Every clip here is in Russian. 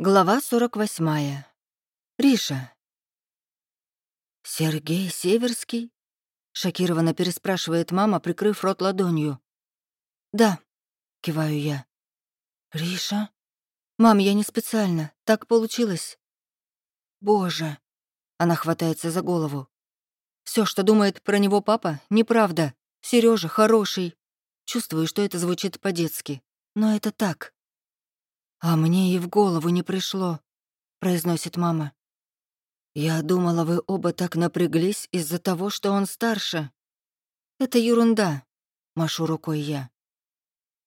Глава 48. Риша. «Сергей Северский?» — шокированно переспрашивает мама, прикрыв рот ладонью. «Да», — киваю я. «Риша?» «Мам, я не специально. Так получилось». «Боже!» — она хватается за голову. Все, что думает про него папа, неправда. Сережа хороший. Чувствую, что это звучит по-детски. Но это так. «А мне и в голову не пришло», — произносит мама. «Я думала, вы оба так напряглись из-за того, что он старше». «Это ерунда», — машу рукой я.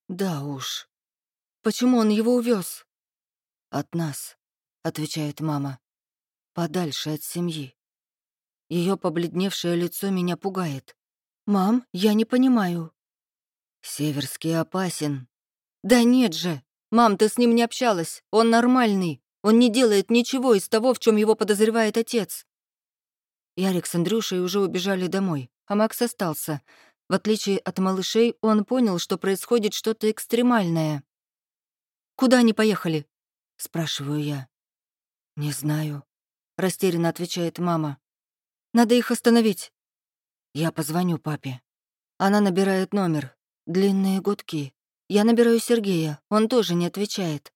«Да уж. Почему он его увез? «От нас», — отвечает мама. «Подальше от семьи». Ее побледневшее лицо меня пугает. «Мам, я не понимаю». «Северский опасен». «Да нет же!» «Мам, ты с ним не общалась. Он нормальный. Он не делает ничего из того, в чем его подозревает отец». Ярик с Андрюшей уже убежали домой, а Макс остался. В отличие от малышей, он понял, что происходит что-то экстремальное. «Куда они поехали?» — спрашиваю я. «Не знаю», — растерянно отвечает мама. «Надо их остановить». Я позвоню папе. Она набирает номер. Длинные гудки. Я набираю Сергея, он тоже не отвечает.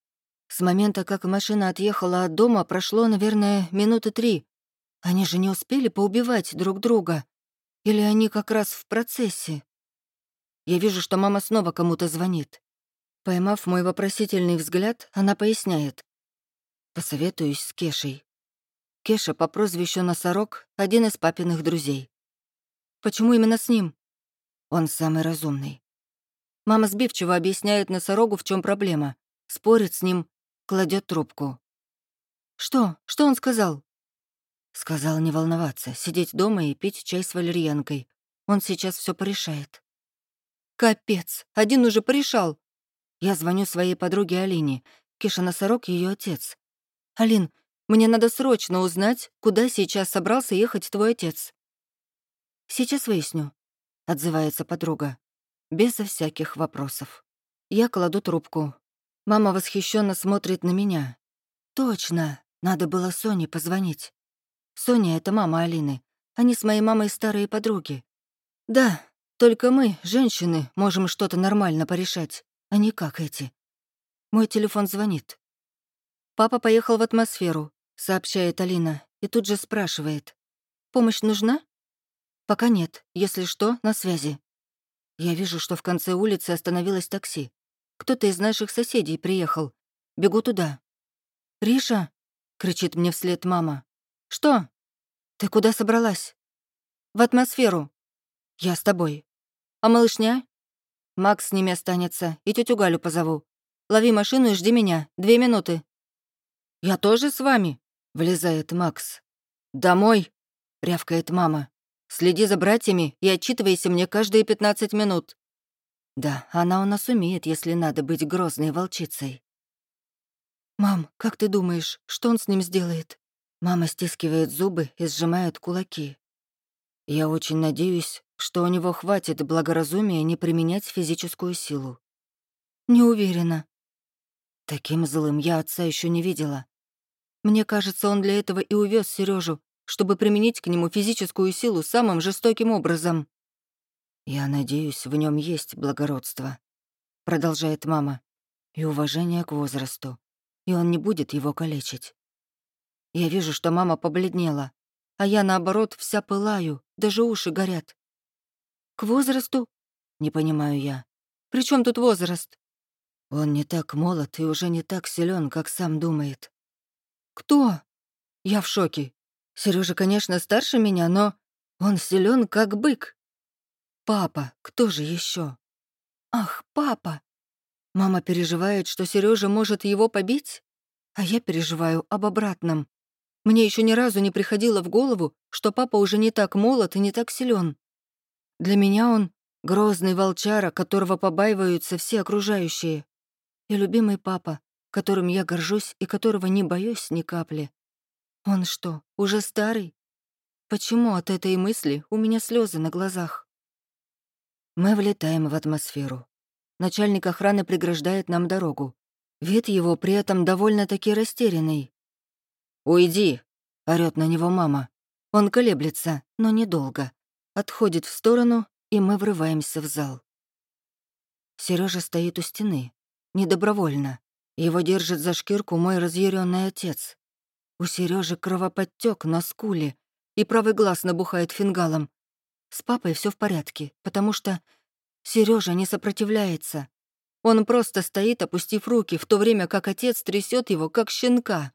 С момента, как машина отъехала от дома, прошло, наверное, минуты три. Они же не успели поубивать друг друга. Или они как раз в процессе? Я вижу, что мама снова кому-то звонит. Поймав мой вопросительный взгляд, она поясняет. Посоветуюсь с Кешей. Кеша по прозвищу Носорог — один из папиных друзей. Почему именно с ним? Он самый разумный. Мама сбивчиво объясняет носорогу, в чем проблема. Спорит с ним, кладет трубку. «Что? Что он сказал?» Сказал не волноваться, сидеть дома и пить чай с валерьянкой. Он сейчас все порешает. «Капец! Один уже порешал!» Я звоню своей подруге Алине. Киша Носорог — ее отец. «Алин, мне надо срочно узнать, куда сейчас собрался ехать твой отец». «Сейчас выясню», — отзывается подруга безо всяких вопросов. Я кладу трубку. Мама восхищенно смотрит на меня. Точно, надо было Соне позвонить. Соня — это мама Алины. Они с моей мамой старые подруги. Да, только мы, женщины, можем что-то нормально порешать, а не как эти. Мой телефон звонит. «Папа поехал в атмосферу», — сообщает Алина, и тут же спрашивает. «Помощь нужна?» «Пока нет. Если что, на связи». Я вижу, что в конце улицы остановилось такси. Кто-то из наших соседей приехал. Бегу туда. «Риша!» — кричит мне вслед мама. «Что? Ты куда собралась?» «В атмосферу. Я с тобой. А малышня?» «Макс с ними останется, и тетю Галю позову. Лови машину и жди меня. Две минуты». «Я тоже с вами?» — влезает Макс. «Домой!» — рявкает мама. Следи за братьями и отчитывайся мне каждые 15 минут». Да, она у нас умеет, если надо быть грозной волчицей. «Мам, как ты думаешь, что он с ним сделает?» Мама стискивает зубы и сжимает кулаки. «Я очень надеюсь, что у него хватит благоразумия не применять физическую силу». «Не уверена». Таким злым я отца еще не видела. Мне кажется, он для этого и увез Сережу, чтобы применить к нему физическую силу самым жестоким образом. «Я надеюсь, в нем есть благородство», — продолжает мама, «и уважение к возрасту, и он не будет его калечить». Я вижу, что мама побледнела, а я, наоборот, вся пылаю, даже уши горят. «К возрасту?» — не понимаю я. «При чем тут возраст?» Он не так молод и уже не так силен, как сам думает. «Кто?» Я в шоке. Сережа, конечно, старше меня, но он силен как бык. Папа, кто же еще? Ах, папа! Мама переживает, что Сережа может его побить, а я переживаю об обратном. Мне еще ни разу не приходило в голову, что папа уже не так молод и не так силен. Для меня он грозный волчара, которого побаиваются все окружающие. И любимый папа, которым я горжусь и которого не боюсь ни капли. Он что, уже старый? Почему от этой мысли у меня слезы на глазах? Мы влетаем в атмосферу. Начальник охраны преграждает нам дорогу. Вид его при этом довольно-таки растерянный. «Уйди!» — орёт на него мама. Он колеблется, но недолго. Отходит в сторону, и мы врываемся в зал. Сережа стоит у стены. Недобровольно. Его держит за шкирку мой разъяренный отец. У Сережи кровоподтек на скуле, и правый глаз набухает фингалом. С папой все в порядке, потому что Сережа не сопротивляется. Он просто стоит, опустив руки, в то время как отец трясет его, как щенка.